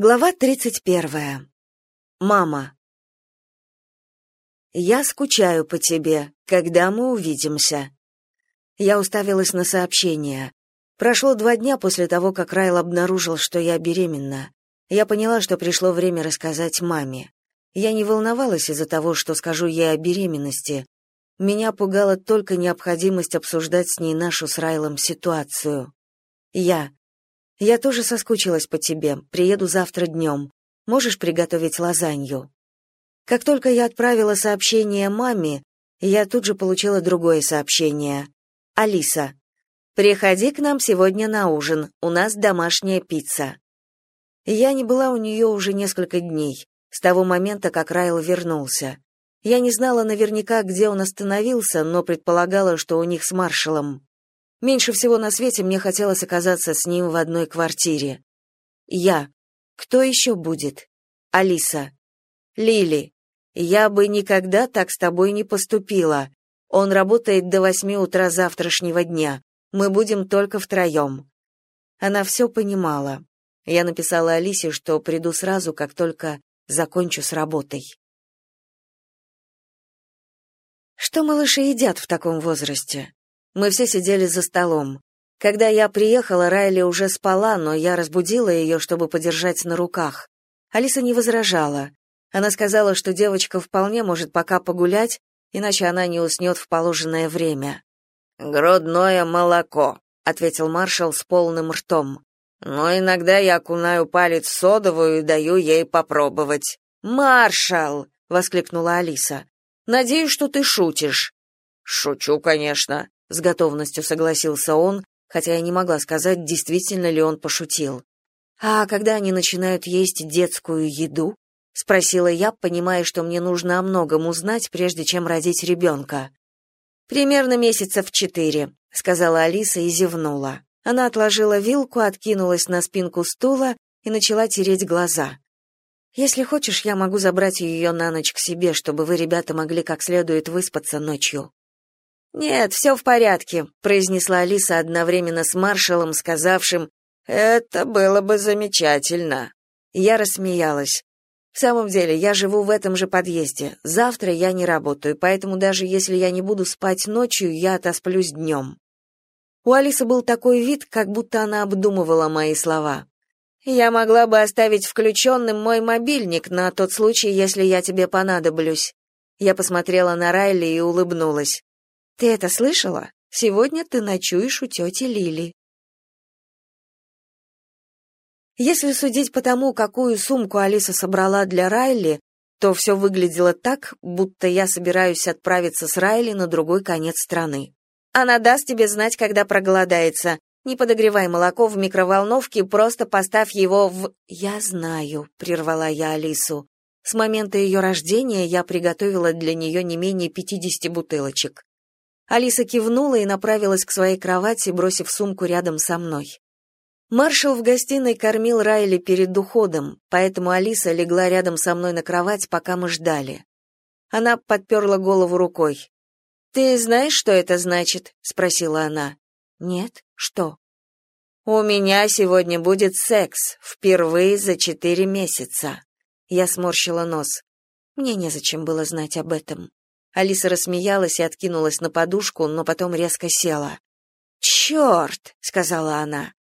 Глава 31. Мама. Я скучаю по тебе. Когда мы увидимся? Я уставилась на сообщение. Прошло два дня после того, как Райл обнаружил, что я беременна. Я поняла, что пришло время рассказать маме. Я не волновалась из-за того, что скажу ей о беременности. Меня пугала только необходимость обсуждать с ней нашу с Райлом ситуацию. Я я тоже соскучилась по тебе. Приеду завтра днем. Можешь приготовить лазанью? Как только я отправила сообщение маме, я тут же получила другое сообщение. Алиса, приходи к нам сегодня на ужин. У нас домашняя пицца. Я не была у нее уже несколько дней, с того момента, как Райл вернулся. Я не знала наверняка, где он остановился, но предполагала, что у них с маршалом. Меньше всего на свете мне хотелось оказаться с ним в одной квартире. Я. Кто еще будет? Алиса. Лили. Я бы никогда так с тобой не поступила. Он работает до восьми утра завтрашнего дня. Мы будем только втроем». Она все понимала. Я написала Алисе, что приду сразу, как только закончу с работой. Что малыши едят в таком возрасте? Мы все сидели за столом. Когда я приехала, Райли уже спала, но я разбудила ее, чтобы подержать на руках. Алиса не возражала. Она сказала, что девочка вполне может пока погулять, иначе она не уснет в положенное время. «Грудное молоко», — ответил маршал с полным ртом. «Но иногда я окунаю палец содовую и даю ей попробовать». «Маршал!» — воскликнула Алиса. «Надеюсь, что ты шутишь». «Шучу, конечно с готовностью согласился он, хотя я не могла сказать, действительно ли он пошутил. А когда они начинают есть детскую еду? спросила я, понимая, что мне нужно о многом узнать, прежде чем родить ребенка. Примерно месяцев четыре», — сказала Алиса и зевнула. Она отложила вилку, откинулась на спинку стула и начала тереть глаза. Если хочешь, я могу забрать ее на ночь к себе, чтобы вы, ребята, могли как следует выспаться ночью. «Нет, все в порядке», — произнесла Алиса одновременно с маршалом, сказавшим «Это было бы замечательно». Я рассмеялась. «В самом деле, я живу в этом же подъезде. Завтра я не работаю, поэтому даже если я не буду спать ночью, я отосплюсь днем». У Алисы был такой вид, как будто она обдумывала мои слова. «Я могла бы оставить включенным мой мобильник на тот случай, если я тебе понадоблюсь». Я посмотрела на Райли и улыбнулась. Ты это слышала? Сегодня ты ночуешь у тети Лили. Если судить по тому, какую сумку Алиса собрала для Райли, то все выглядело так, будто я собираюсь отправиться с Райли на другой конец страны. Она даст тебе знать, когда проголодается. Не подогревай молоко в микроволновке, просто поставь его в... Я знаю, прервала я Алису. С момента ее рождения я приготовила для нее не менее пятидесяти бутылочек. Алиса кивнула и направилась к своей кровати, бросив сумку рядом со мной. Маршал в гостиной кормил Райли перед уходом, поэтому Алиса легла рядом со мной на кровать, пока мы ждали. Она подперла голову рукой. «Ты знаешь, что это значит?» — спросила она. «Нет, что?» «У меня сегодня будет секс, впервые за четыре месяца». Я сморщила нос. Мне незачем было знать об этом. Алиса рассмеялась и откинулась на подушку, но потом резко села. «Черт!» — сказала она.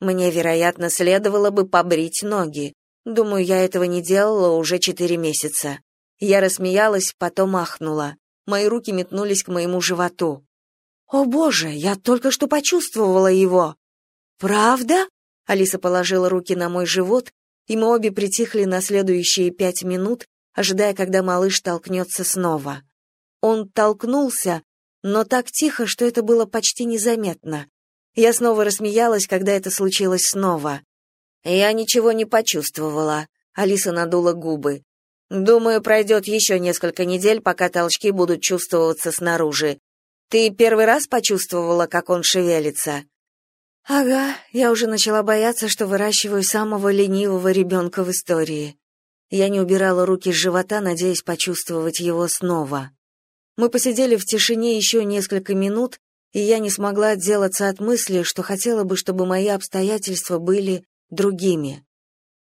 «Мне, вероятно, следовало бы побрить ноги. Думаю, я этого не делала уже четыре месяца». Я рассмеялась, потом ахнула. Мои руки метнулись к моему животу. «О, боже, я только что почувствовала его!» «Правда?» Алиса положила руки на мой живот, и мы обе притихли на следующие пять минут, ожидая, когда малыш толкнется снова. Он толкнулся, но так тихо, что это было почти незаметно. Я снова рассмеялась, когда это случилось снова. Я ничего не почувствовала. Алиса надула губы. Думаю, пройдет еще несколько недель, пока толчки будут чувствоваться снаружи. Ты первый раз почувствовала, как он шевелится? Ага, я уже начала бояться, что выращиваю самого ленивого ребенка в истории. Я не убирала руки с живота, надеясь почувствовать его снова. Мы посидели в тишине еще несколько минут, и я не смогла отделаться от мысли, что хотела бы, чтобы мои обстоятельства были другими.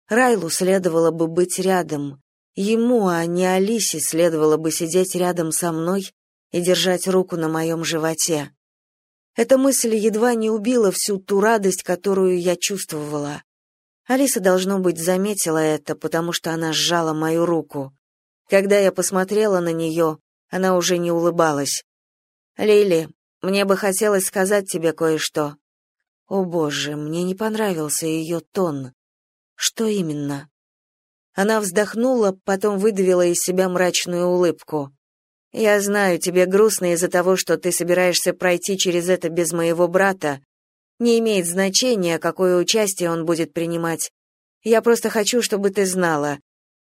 Райлу следовало бы быть рядом. Ему, а не Алисе, следовало бы сидеть рядом со мной и держать руку на моем животе. Эта мысль едва не убила всю ту радость, которую я чувствовала. Алиса, должно быть, заметила это, потому что она сжала мою руку. Когда я посмотрела на нее, она уже не улыбалась. «Лили, мне бы хотелось сказать тебе кое-что». О боже, мне не понравился ее тон. Что именно? Она вздохнула, потом выдавила из себя мрачную улыбку. Я знаю, тебе грустно из-за того, что ты собираешься пройти через это без моего брата. Не имеет значения, какое участие он будет принимать. Я просто хочу, чтобы ты знала,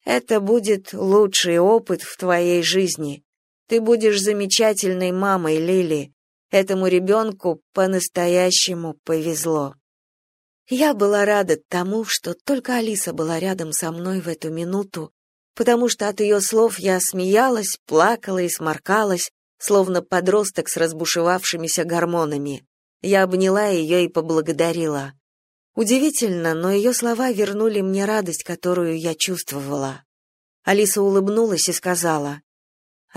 это будет лучший опыт в твоей жизни. Ты будешь замечательной мамой, Лили. Этому ребенку по-настоящему повезло. Я была рада тому, что только Алиса была рядом со мной в эту минуту, потому что от ее слов я смеялась, плакала и сморкалась, словно подросток с разбушевавшимися гормонами. Я обняла ее и поблагодарила. Удивительно, но ее слова вернули мне радость, которую я чувствовала. Алиса улыбнулась и сказала,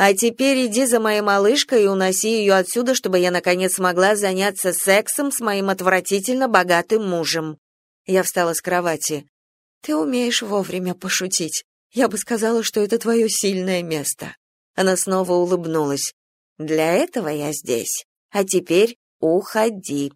«А теперь иди за моей малышкой и уноси ее отсюда, чтобы я, наконец, смогла заняться сексом с моим отвратительно богатым мужем». Я встала с кровати. «Ты умеешь вовремя пошутить. Я бы сказала, что это твое сильное место». Она снова улыбнулась. «Для этого я здесь. А теперь уходи».